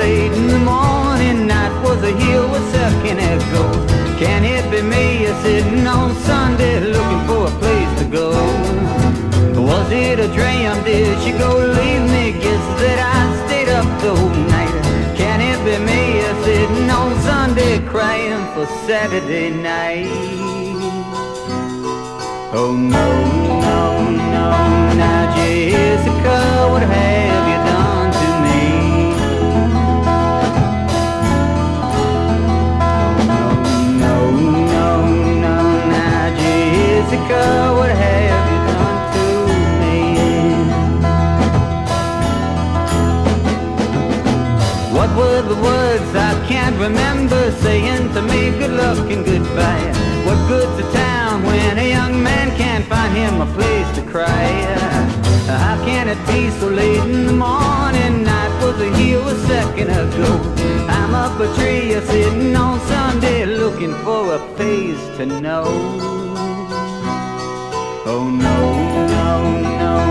late in the morning. Night was a hill with second echo. Can it be me? Sitting on Sunday looking for a place to go. Was it a dream? Did she go leave me? Guess that I stayed up the whole night. Can it be me? Sitting on Sunday crying for Saturday night. Oh no, no, no, were the words I can't remember saying to me good luck and goodbye? What good's a town when a young man can't find him a place to cry? How can it be so late in the morning? Night was a here a second ago. I'm up a tree sitting on Sunday looking for a face to know. Oh no, no, no.